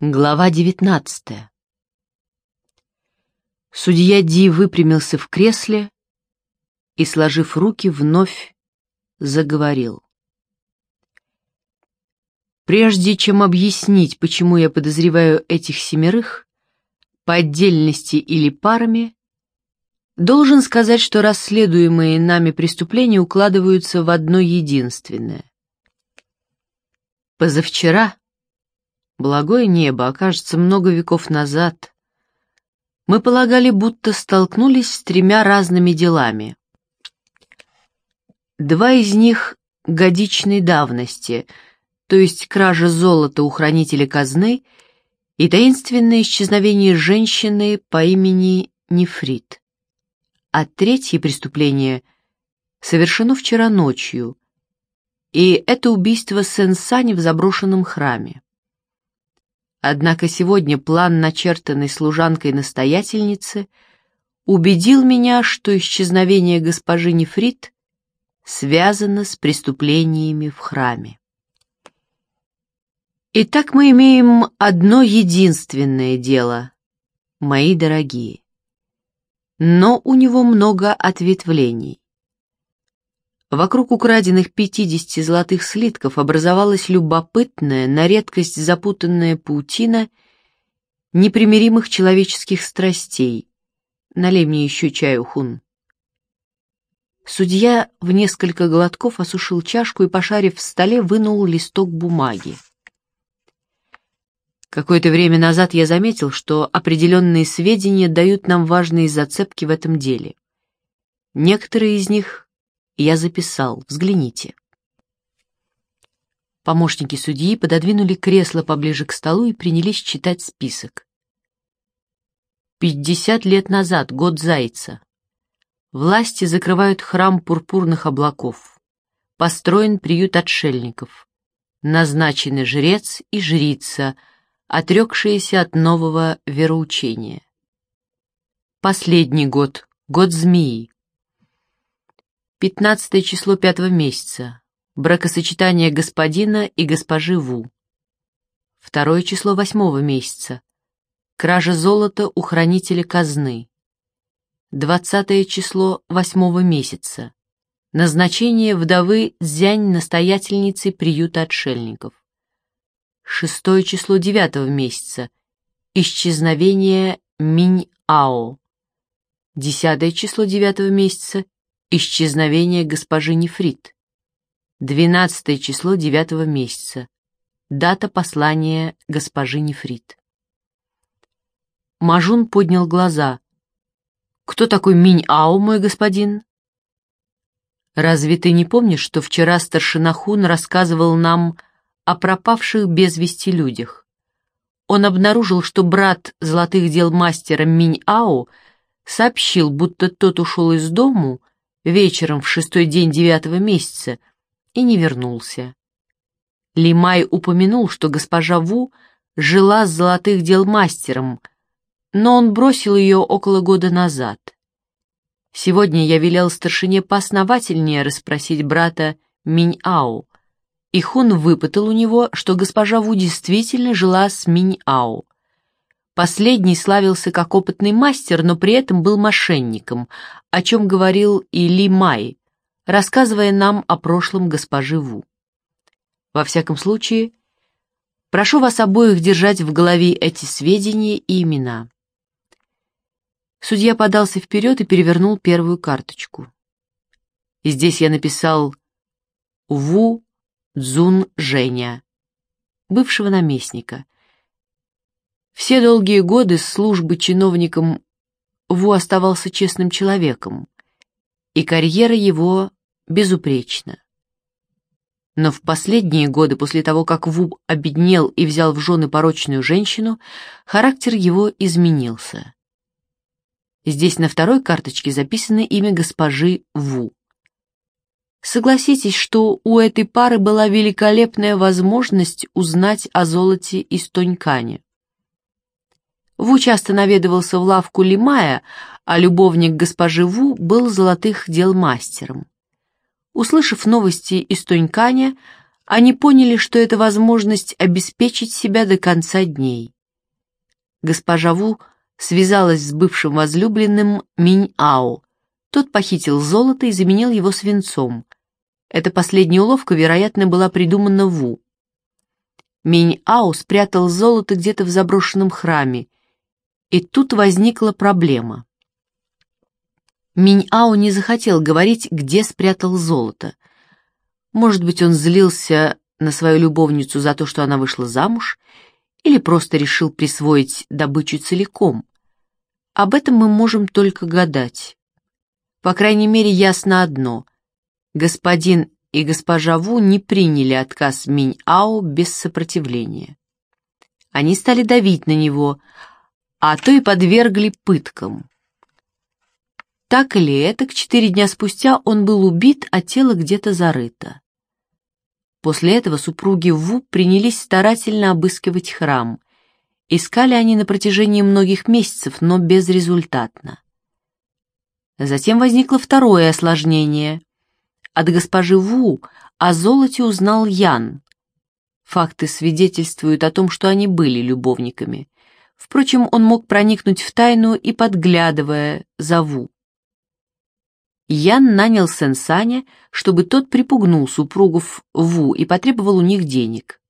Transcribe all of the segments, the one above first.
Глава девятнадцатая. Судья Ди выпрямился в кресле и, сложив руки, вновь заговорил. Прежде чем объяснить, почему я подозреваю этих семерых, по отдельности или парами, должен сказать, что расследуемые нами преступления укладываются в одно единственное. Позавчера Благое небо, окажется, много веков назад. Мы полагали, будто столкнулись с тремя разными делами. Два из них годичной давности, то есть кража золота у хранителя казны и таинственное исчезновение женщины по имени Нефрит. А третье преступление совершено вчера ночью, и это убийство Сен-Сани в заброшенном храме. Однако сегодня план, начертанный служанкой-настоятельницы, убедил меня, что исчезновение госпожи Нефрит связано с преступлениями в храме. Итак, мы имеем одно единственное дело, мои дорогие. Но у него много ответвлений. Вокруг украденных 50 золотых слитков образовалась любопытная, на редкость запутанная паутина непримиримых человеческих страстей. Налей мне еще чаю, Хун. Судья в несколько глотков осушил чашку и, пошарив в столе, вынул листок бумаги. Какое-то время назад я заметил, что определенные сведения дают нам важные зацепки в этом деле. Некоторые из них я записал. Взгляните. Помощники судьи пододвинули кресло поближе к столу и принялись читать список. Пятьдесят лет назад, год Зайца. Власти закрывают храм пурпурных облаков. Построен приют отшельников. Назначены жрец и жрица, отрекшиеся от нового вероучения. Последний год, год змеи. Пятнадцатое число пятого месяца. Бракосочетание господина и госпожи Ву. Второе число восьмого месяца. Кража золота у хранителя казны. Двадцатое число восьмого месяца. Назначение вдовы Дзянь-настоятельницы приюта отшельников. Шестое число девятого месяца. Исчезновение Минь-Ао. Десятое число девятого месяца. Исчезновение госпожи Нефрит. 12 число девятого месяца. Дата послания госпожи Нефрит. Мажун поднял глаза. «Кто такой Минь-Ау, мой господин?» «Разве ты не помнишь, что вчера старшина Хун рассказывал нам о пропавших без вести людях? Он обнаружил, что брат золотых дел мастера Минь-Ау сообщил, будто тот ушел из дому вечером в шестой день девятого месяца и не вернулся. Лимай упомянул, что госпожа Ву жила с золотых дел мастером, но он бросил ее около года назад. Сегодня я велел старшине поосновательнее расспросить брата Минь-Ау, и Хун выпытал у него, что госпожа Ву действительно жила с Минь-Ау. Последний славился как опытный мастер, но при этом был мошенником, о чем говорил и Ли Май, рассказывая нам о прошлом госпожи Ву. Во всяком случае, прошу вас обоих держать в голове эти сведения и имена. Судья подался вперед и перевернул первую карточку. И здесь я написал «Ву Цзун Женя», бывшего наместника, все долгие годы службы чиновником Ву оставался честным человеком, и карьера его безупречна. Но в последние годы, после того, как Ву обеднел и взял в жены порочную женщину, характер его изменился. Здесь на второй карточке записано имя госпожи Ву. Согласитесь, что у этой пары была великолепная возможность узнать о золоте из Тонькани. Ву часто наведывался в лавку Лимая, а любовник госпожи Ву был золотых дел мастером. Услышав новости из Тоньканя, они поняли, что это возможность обеспечить себя до конца дней. Госпожа Ву связалась с бывшим возлюбленным Минь-Ао. Тот похитил золото и заменил его свинцом. Эта последняя уловка, вероятно, была придумана Ву. Минь-Ао спрятал золото где-то в заброшенном храме, и тут возникла проблема. Минь-Ао не захотел говорить, где спрятал золото. Может быть, он злился на свою любовницу за то, что она вышла замуж, или просто решил присвоить добычу целиком. Об этом мы можем только гадать. По крайней мере, ясно одно. Господин и госпожа Ву не приняли отказ Минь-Ао без сопротивления. Они стали давить на него, а то и подвергли пыткам. Так или этак, четыре дня спустя он был убит, а тело где-то зарыто. После этого супруги Ву принялись старательно обыскивать храм. Искали они на протяжении многих месяцев, но безрезультатно. Затем возникло второе осложнение. От госпожи Ву о золоте узнал Ян. Факты свидетельствуют о том, что они были любовниками. Впрочем, он мог проникнуть в тайну и подглядывая за Ву. Ян нанял Сенсаня, чтобы тот припугнул супругов Ву и потребовал у них денег.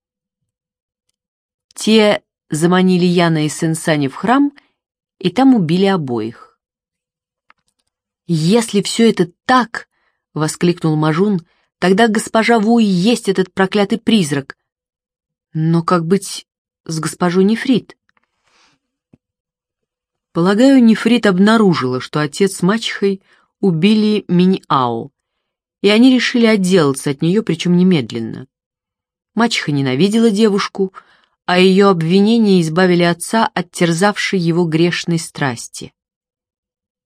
Те заманили Яна и Сенсаня в храм, и там убили обоих. «Если все это так», — воскликнул Мажун, — «тогда госпожа Ву и есть этот проклятый призрак. Но как быть с госпожой Нефрит?» Полагаю, Нефрит обнаружила, что отец с мачехой — убили Минь-Ау, и они решили отделаться от нее, причем немедленно. Мачеха ненавидела девушку, а ее обвинения избавили отца от терзавшей его грешной страсти.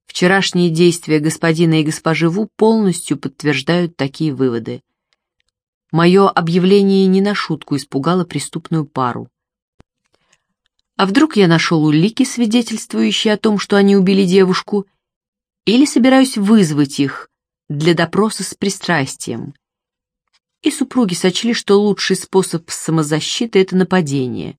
Вчерашние действия господина и госпожи Ву полностью подтверждают такие выводы. Мое объявление не на шутку испугало преступную пару. А вдруг я нашел улики, свидетельствующие о том, что они убили девушку, или собираюсь вызвать их для допроса с пристрастием. И супруги сочли, что лучший способ самозащиты — это нападение.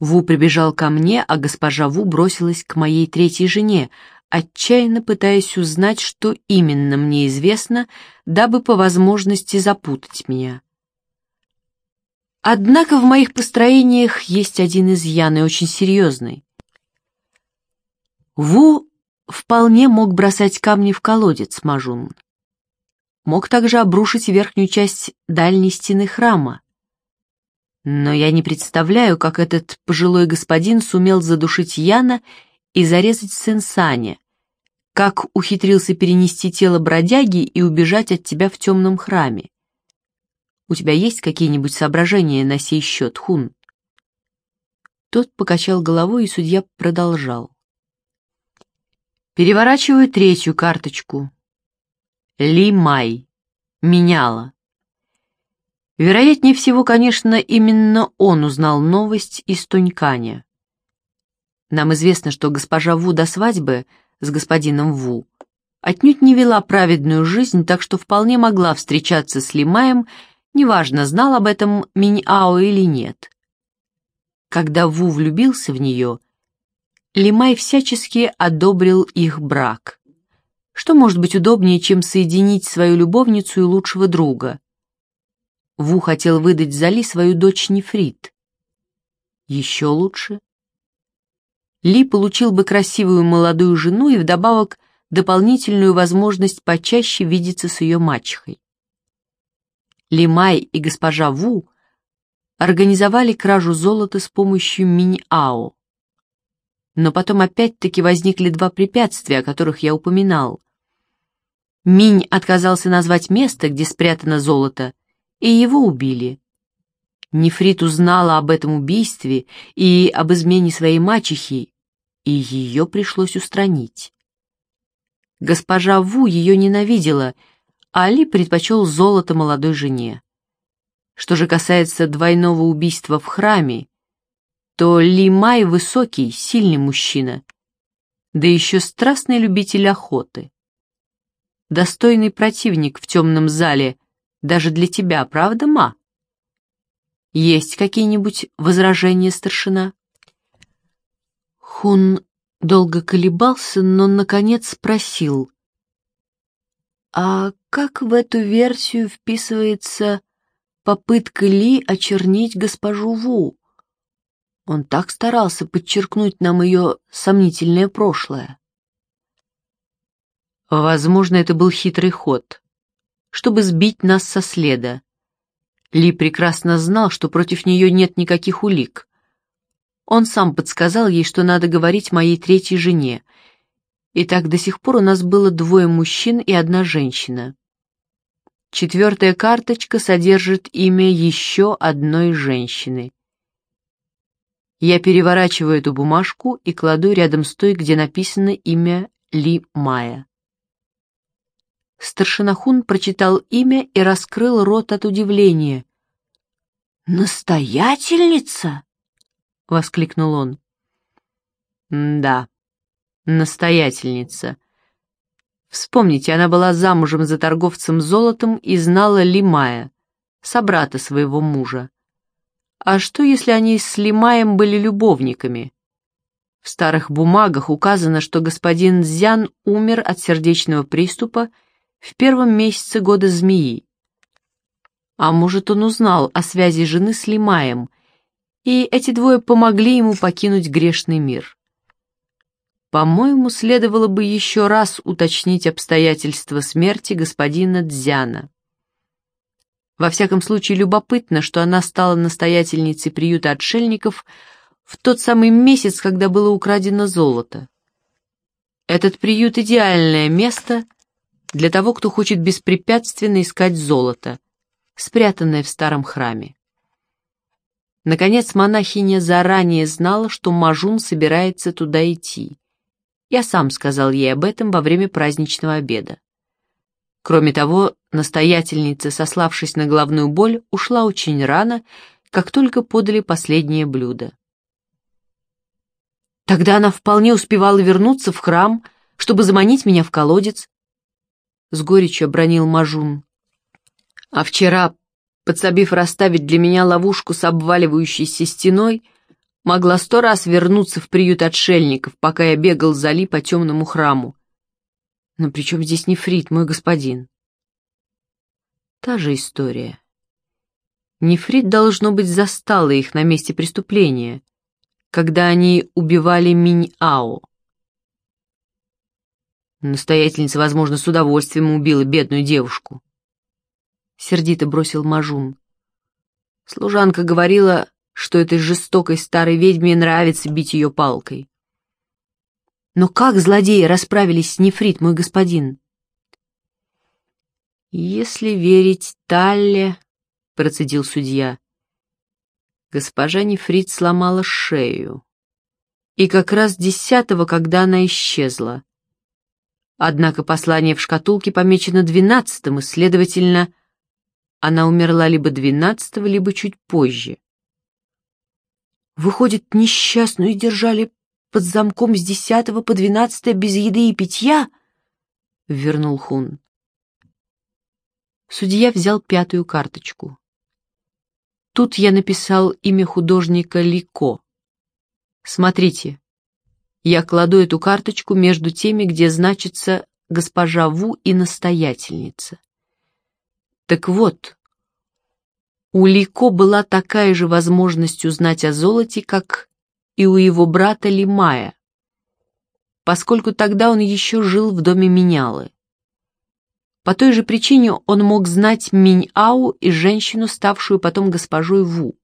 Ву прибежал ко мне, а госпожа Ву бросилась к моей третьей жене, отчаянно пытаясь узнать, что именно мне известно, дабы по возможности запутать меня. Однако в моих построениях есть один изъян и очень серьезный. Ву вполне мог бросать камни в колодец Мажун. Мог также обрушить верхнюю часть дальней стены храма. Но я не представляю, как этот пожилой господин сумел задушить Яна и зарезать Сенсаня, как ухитрился перенести тело бродяги и убежать от тебя в темном храме. У тебя есть какие-нибудь соображения на сей счет, Хун?» Тот покачал головой, и судья продолжал. Переворачиваю третью карточку. Ли Май. Меняла. Вероятнее всего, конечно, именно он узнал новость из Туньканя. Нам известно, что госпожа Ву до свадьбы с господином Ву отнюдь не вела праведную жизнь, так что вполне могла встречаться с Лимаем, неважно, знал об этом Миньао или нет. Когда Ву влюбился в нее, Лимай всячески одобрил их брак. Что может быть удобнее, чем соединить свою любовницу и лучшего друга? Ву хотел выдать за Ли свою дочь Нефрит. Еще лучше. Ли получил бы красивую молодую жену и вдобавок дополнительную возможность почаще видеться с ее мачехой. Лимай и госпожа Ву организовали кражу золота с помощью Минь-Ао. Но потом опять-таки возникли два препятствия, о которых я упоминал. Минь отказался назвать место, где спрятано золото, и его убили. Нефрит узнала об этом убийстве и об измене своей мачехи, и ее пришлось устранить. Госпожа Ву ее ненавидела, Али предпочел золото молодой жене. Что же касается двойного убийства в храме, то Ли Май высокий, сильный мужчина, да еще страстный любитель охоты. Достойный противник в темном зале Даже для тебя, правда, ма? Есть какие-нибудь возражения, старшина? Хун долго колебался, но, наконец, спросил. «А как в эту версию вписывается попытка Ли очернить госпожу Ву?» Он так старался подчеркнуть нам ее сомнительное прошлое. Возможно, это был хитрый ход, чтобы сбить нас со следа. Ли прекрасно знал, что против нее нет никаких улик. Он сам подсказал ей, что надо говорить моей третьей жене. И так до сих пор у нас было двое мужчин и одна женщина. Четвертая карточка содержит имя еще одной женщины. Я переворачиваю эту бумажку и кладу рядом с той, где написано имя Ли Майя. Старшина Хун прочитал имя и раскрыл рот от удивления. «Настоятельница?» — воскликнул он. «Да, настоятельница. Вспомните, она была замужем за торговцем золотом и знала Ли Лимая, собрата своего мужа. А что, если они с Лимаем были любовниками? В старых бумагах указано, что господин Зян умер от сердечного приступа в первом месяце года змеи. А может, он узнал о связи жены с Лимаем, и эти двое помогли ему покинуть грешный мир. По-моему, следовало бы еще раз уточнить обстоятельства смерти господина Дзяна. Во всяком случае, любопытно, что она стала настоятельницей приюта отшельников в тот самый месяц, когда было украдено золото. Этот приют — идеальное место для того, кто хочет беспрепятственно искать золото, спрятанное в старом храме. Наконец, монахиня заранее знала, что Мажун собирается туда идти. Я сам сказал ей об этом во время праздничного обеда. Кроме того, настоятельница, сославшись на головную боль, ушла очень рано, как только подали последнее блюдо. Тогда она вполне успевала вернуться в храм, чтобы заманить меня в колодец. С горечью обронил Мажун. А вчера, подсобив расставить для меня ловушку с обваливающейся стеной, могла сто раз вернуться в приют отшельников, пока я бегал за Ли по темному храму. Но при чем здесь нефрит, мой господин? Та же история. Нефрит, должно быть, застала их на месте преступления, когда они убивали Минь-Ао. Настоятельница, возможно, с удовольствием убила бедную девушку. Сердито бросил Мажун. Служанка говорила, что этой жестокой старой ведьме нравится бить ее палкой. Но как злодеи расправились с Нефрит, мой господин? Если верить Талле, — процедил судья, — госпожа Нефрит сломала шею. И как раз десятого, когда она исчезла. Однако послание в шкатулке помечено двенадцатым, и, следовательно, она умерла либо двенадцатого, либо чуть позже. Выходит, несчастную держали под замком с десятого по двенадцатое без еды и питья?» — вернул Хун. Судья взял пятую карточку. Тут я написал имя художника Лико. Смотрите, я кладу эту карточку между теми, где значится госпожа Ву и настоятельница. Так вот, у Лико была такая же возможность узнать о золоте, как и у его брата Лимая, поскольку тогда он еще жил в доме Менялы. По той же причине он мог знать Минь-Ау и женщину, ставшую потом госпожой Ву.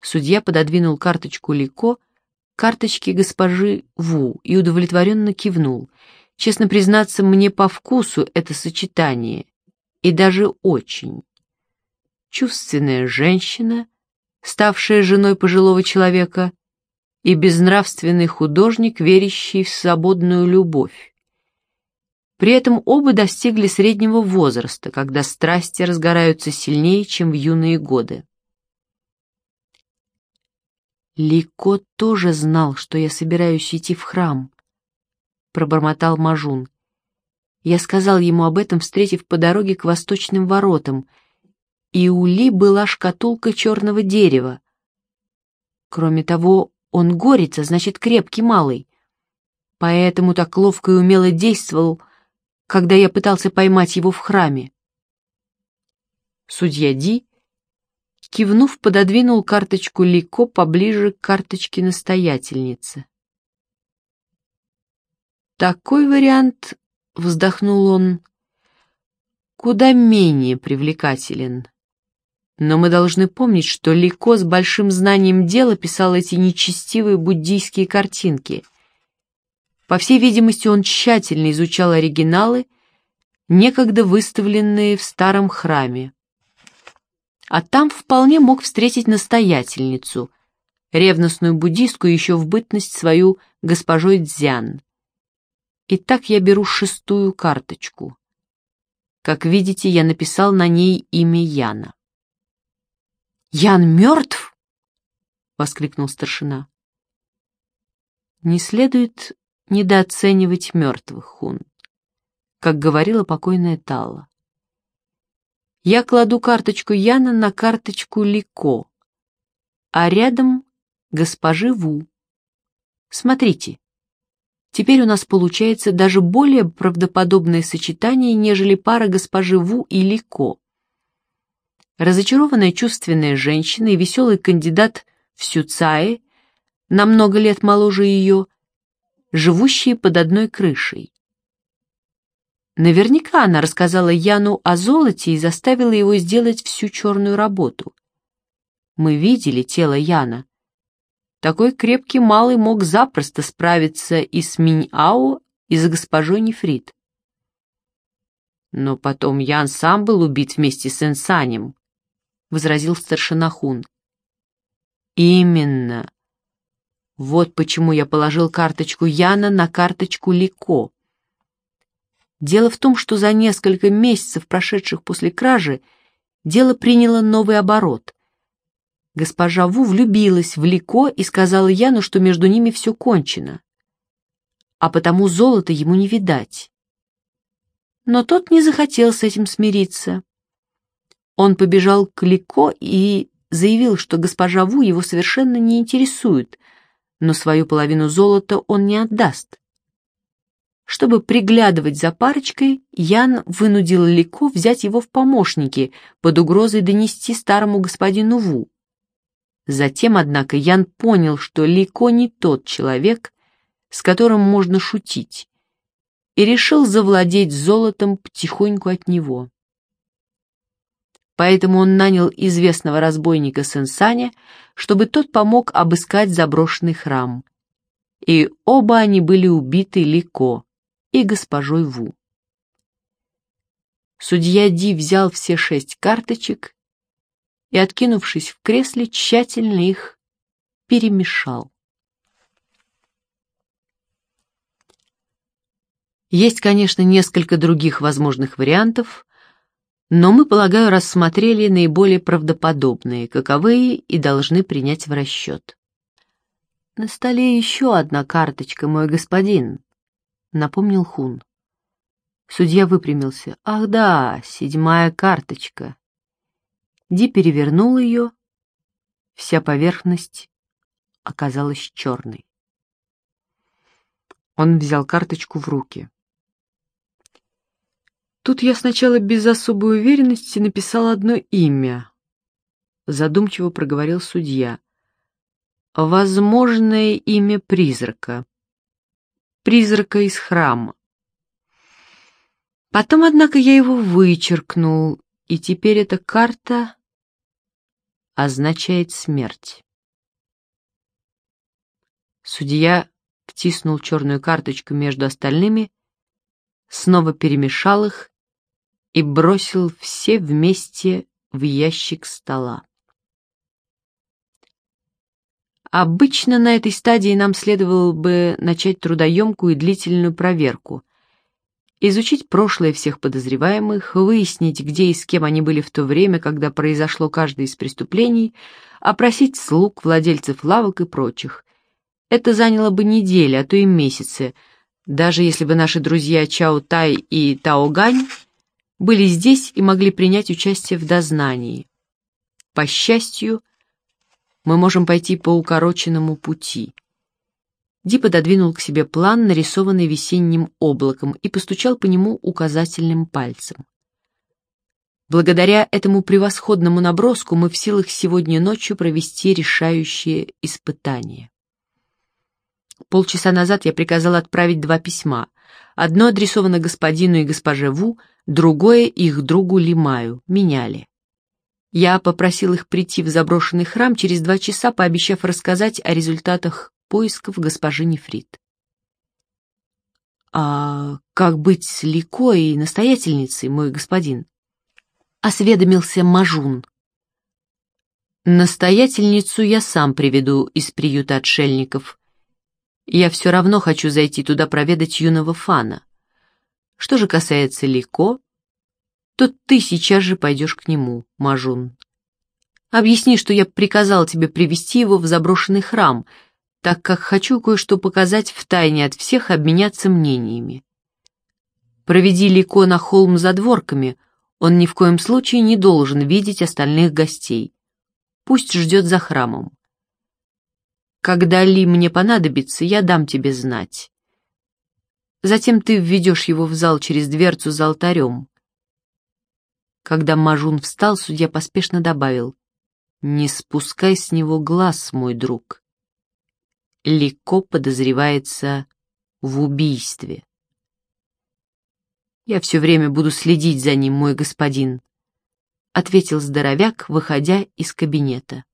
Судья пододвинул карточку Лико, карточки госпожи Ву, и удовлетворенно кивнул. Честно признаться, мне по вкусу это сочетание, и даже очень. Чувственная женщина, ставшая женой пожилого человека, и безнравственный художник, верящий в свободную любовь. При этом оба достигли среднего возраста, когда страсти разгораются сильнее, чем в юные годы. Лико тоже знал, что я собираюсь идти в храм, пробормотал Мажун. Я сказал ему об этом, встретив по дороге к восточным воротам, и у Ли была шкатулка черного дерева. Кроме того, он а значит крепкий малый. Поэтому так ловко и умело действовал, когда я пытался поймать его в храме. Судья Ди, кивнув, пододвинул карточку Лико поближе к карточке настоятельницы. Такой вариант, вздохнул он, куда менее привлекателен. Но мы должны помнить, что Лико с большим знанием дела писал эти нечестивые буддийские картинки. По всей видимости, он тщательно изучал оригиналы, некогда выставленные в старом храме. А там вполне мог встретить настоятельницу, ревностную буддистку еще в бытность свою госпожой Дзян. Итак, я беру шестую карточку. Как видите, я написал на ней имя Яна. «Ян мертв?» — воскликнул старшина. «Не следует недооценивать мертвых, Хун», как говорила покойная Талла. Я кладу карточку Яна на карточку Лико, а рядом госпожи Ву. Смотрите, теперь у нас получается даже более правдоподобное сочетание, нежели пара госпожи Ву и Лико. Разочарованная чувственная женщина и веселый кандидат в Сюцае, на много лет моложе ее, живущие под одной крышей. Наверняка она рассказала Яну о золоте и заставила его сделать всю черную работу. Мы видели тело Яна. Такой крепкий малый мог запросто справиться и с Минь-Ау, и с госпожой Нефрит. Но потом Ян сам был убит вместе с Энсанем, возразил старшина Хун. Именно. Вот почему я положил карточку Яна на карточку Лико. Дело в том, что за несколько месяцев, прошедших после кражи, дело приняло новый оборот. Госпожа Ву влюбилась в Лико и сказала Яну, что между ними все кончено, а потому золота ему не видать. Но тот не захотел с этим смириться. Он побежал к Лико и заявил, что госпожа Ву его совершенно не интересует, но свою половину золота он не отдаст. Чтобы приглядывать за парочкой, Ян вынудил Лико взять его в помощники под угрозой донести старому господину Ву. Затем, однако, Ян понял, что Лико не тот человек, с которым можно шутить, и решил завладеть золотом потихоньку от него поэтому он нанял известного разбойника Сенсаня, чтобы тот помог обыскать заброшенный храм. И оба они были убиты Лико и госпожой Ву. Судья Ди взял все шесть карточек и, откинувшись в кресле, тщательно их перемешал. Есть, конечно, несколько других возможных вариантов, но мы, полагаю, рассмотрели наиболее правдоподобные, каковые и должны принять в расчет. «На столе еще одна карточка, мой господин», — напомнил Хун. Судья выпрямился. «Ах да, седьмая карточка». Ди перевернул ее. Вся поверхность оказалась черной. Он взял карточку в руки. Тут я сначала без особой уверенности написал одно имя. Задумчиво проговорил судья. Возможное имя призрака. Призрака из храма. Потом, однако, я его вычеркнул, и теперь эта карта означает смерть. Судья втиснул черную карточку между остальными, снова перемешал их и бросил все вместе в ящик стола. Обычно на этой стадии нам следовало бы начать трудоемкую и длительную проверку, изучить прошлое всех подозреваемых, выяснить, где и с кем они были в то время, когда произошло каждое из преступлений, опросить слуг, владельцев лавок и прочих. Это заняло бы недели, а то и месяцы, даже если бы наши друзья Чао Тай и Тао Гань были здесь и могли принять участие в дознании. По счастью, мы можем пойти по укороченному пути. Ди пододвинул к себе план, нарисованный весенним облаком, и постучал по нему указательным пальцем. Благодаря этому превосходному наброску мы в силах сегодня ночью провести решающее испытание. Полчаса назад я приказал отправить два письма. Одно адресовано господину и госпоже Ву, другое их другу Лимаю, меняли. Я попросил их прийти в заброшенный храм через два часа, пообещав рассказать о результатах поисков госпожи Нефрит. «А как быть с Ликой и настоятельницей, мой господин?» — осведомился Мажун. «Настоятельницу я сам приведу из приюта отшельников. Я все равно хочу зайти туда проведать юного Фана. Что же касается Лико, то ты сейчас же пойдешь к нему, Мажун. Объясни, что я приказал тебе привести его в заброшенный храм, так как хочу кое-что показать в тайне от всех обменяться мнениями. Проведи Лико на холм за дворками, он ни в коем случае не должен видеть остальных гостей. Пусть ждет за храмом. Когда Ли мне понадобится, я дам тебе знать. Затем ты введешь его в зал через дверцу за алтарем. Когда Мажун встал, судья поспешно добавил, «Не спускай с него глаз, мой друг. Лико подозревается в убийстве». «Я все время буду следить за ним, мой господин», — ответил здоровяк, выходя из кабинета.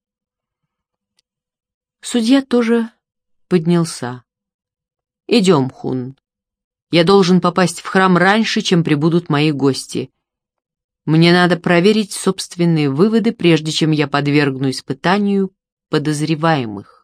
Судья тоже поднялся. «Идем, Хун. Я должен попасть в храм раньше, чем прибудут мои гости. Мне надо проверить собственные выводы, прежде чем я подвергну испытанию подозреваемых».